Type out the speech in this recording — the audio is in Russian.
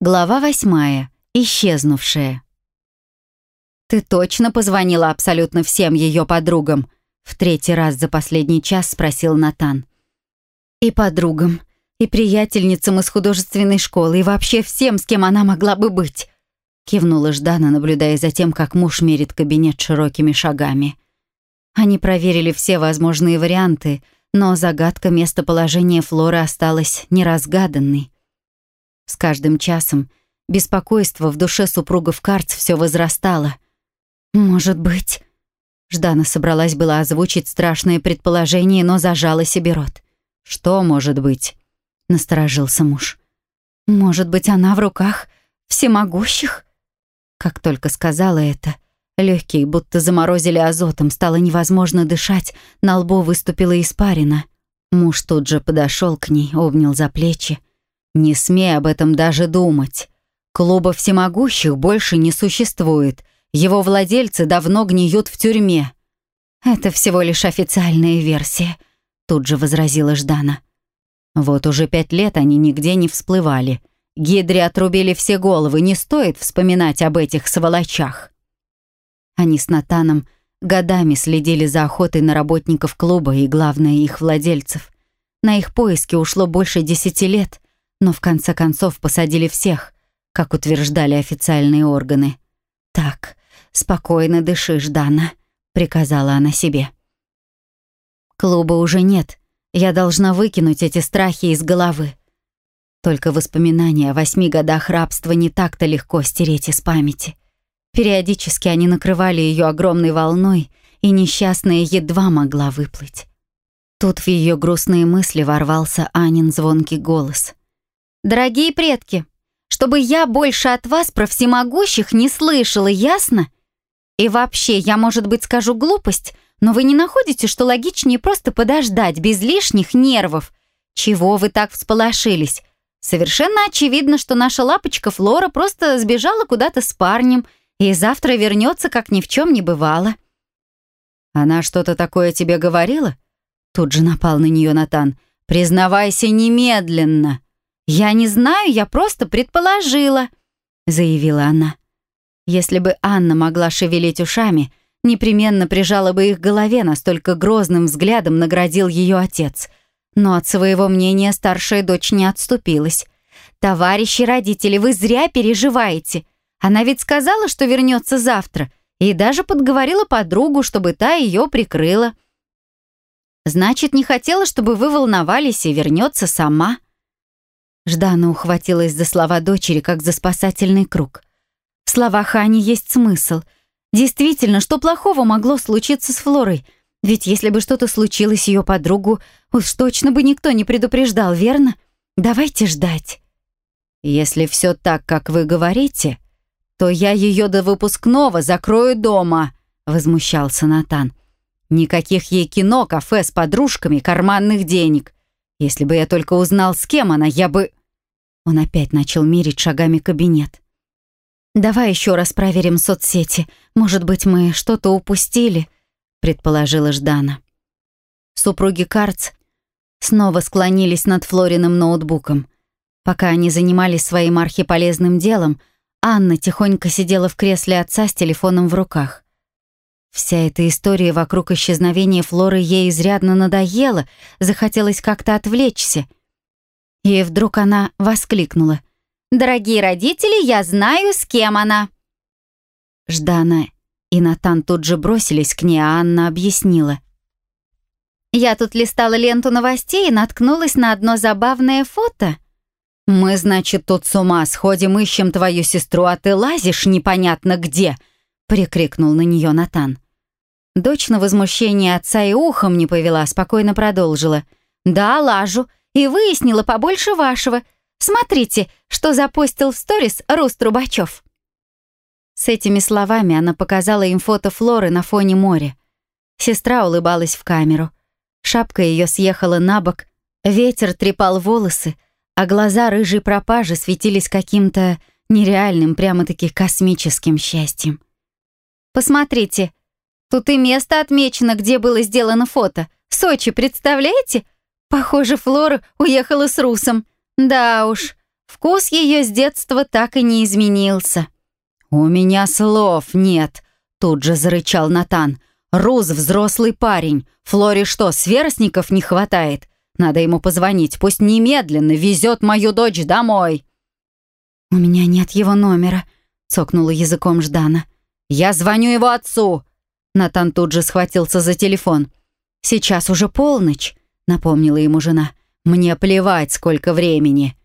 Глава восьмая. Исчезнувшая. «Ты точно позвонила абсолютно всем ее подругам?» В третий раз за последний час спросил Натан. «И подругам, и приятельницам из художественной школы, и вообще всем, с кем она могла бы быть», кивнула Ждана, наблюдая за тем, как муж мерит кабинет широкими шагами. Они проверили все возможные варианты, но загадка местоположения Флоры осталась неразгаданной. С каждым часом беспокойство в душе супругов Карц все возрастало. «Может быть...» Ждана собралась была озвучить страшное предположение, но зажала себе рот. «Что может быть?» — насторожился муж. «Может быть, она в руках всемогущих?» Как только сказала это, легкие будто заморозили азотом, стало невозможно дышать, на лбу выступила испарина. Муж тут же подошел к ней, обнял за плечи. Не смей об этом даже думать. Клуба всемогущих больше не существует. Его владельцы давно гниют в тюрьме. Это всего лишь официальная версия, тут же возразила Ждана. Вот уже пять лет они нигде не всплывали. Гидре отрубили все головы, не стоит вспоминать об этих сволочах. Они с Натаном годами следили за охотой на работников клуба и, главное, их владельцев. На их поиски ушло больше десяти лет, но в конце концов посадили всех, как утверждали официальные органы. «Так, спокойно дыши, Ждана», — приказала она себе. «Клуба уже нет. Я должна выкинуть эти страхи из головы. Только воспоминания о восьми годах рабства не так-то легко стереть из памяти. Периодически они накрывали ее огромной волной, и несчастная едва могла выплыть. Тут в ее грустные мысли ворвался Анин звонкий голос. Дорогие предки, чтобы я больше от вас про всемогущих не слышала, ясно? И вообще, я, может быть, скажу глупость, но вы не находите, что логичнее просто подождать без лишних нервов? Чего вы так всполошились? Совершенно очевидно, что наша лапочка Флора просто сбежала куда-то с парнем и завтра вернется, как ни в чем не бывало. Она что-то такое тебе говорила? Тут же напал на нее Натан. Признавайся немедленно. «Я не знаю, я просто предположила», — заявила она. Если бы Анна могла шевелить ушами, непременно прижала бы их голове, настолько грозным взглядом наградил ее отец. Но от своего мнения старшая дочь не отступилась. «Товарищи родители, вы зря переживаете. Она ведь сказала, что вернется завтра, и даже подговорила подругу, чтобы та ее прикрыла. Значит, не хотела, чтобы вы волновались и вернется сама». Ждана ухватилась за слова дочери, как за спасательный круг. В словах Ани есть смысл. Действительно, что плохого могло случиться с Флорой? Ведь если бы что-то случилось ее подругу, уж точно бы никто не предупреждал, верно? Давайте ждать. Если все так, как вы говорите, то я ее до выпускного закрою дома, возмущался Натан. Никаких ей кино, кафе с подружками, карманных денег. Если бы я только узнал, с кем она, я бы...» Он опять начал мерить шагами кабинет. «Давай еще раз проверим соцсети. Может быть, мы что-то упустили?» предположила Ждана. Супруги Карц снова склонились над Флориным ноутбуком. Пока они занимались своим архиполезным делом, Анна тихонько сидела в кресле отца с телефоном в руках. Вся эта история вокруг исчезновения Флоры ей изрядно надоела, захотелось как-то отвлечься. И вдруг она воскликнула. «Дорогие родители, я знаю, с кем она!» Ждана и Натан тут же бросились к ней, а Анна объяснила. «Я тут листала ленту новостей и наткнулась на одно забавное фото». «Мы, значит, тут с ума сходим, ищем твою сестру, а ты лазишь непонятно где!» — прикрикнул на нее Натан. Дочь на возмущение отца и ухом не повела, спокойно продолжила. «Да, лажу. И выяснила побольше вашего. Смотрите, что запостил в сторис Рус Трубачев». С этими словами она показала им фото Флоры на фоне моря. Сестра улыбалась в камеру. Шапка ее съехала на бок, ветер трепал волосы, а глаза рыжей пропажи светились каким-то нереальным, прямо-таки космическим счастьем. «Посмотрите», Тут и место отмечено, где было сделано фото. Сочи, представляете? Похоже, Флора уехала с Русом. Да уж, Вкус ее с детства так и не изменился. «У меня слов нет», — тут же зарычал Натан. «Руз взрослый парень. Флоре что, сверстников не хватает? Надо ему позвонить, пусть немедленно везет мою дочь домой». «У меня нет его номера», — цокнула языком Ждана. «Я звоню его отцу!» Натан тут же схватился за телефон. «Сейчас уже полночь», — напомнила ему жена. «Мне плевать, сколько времени.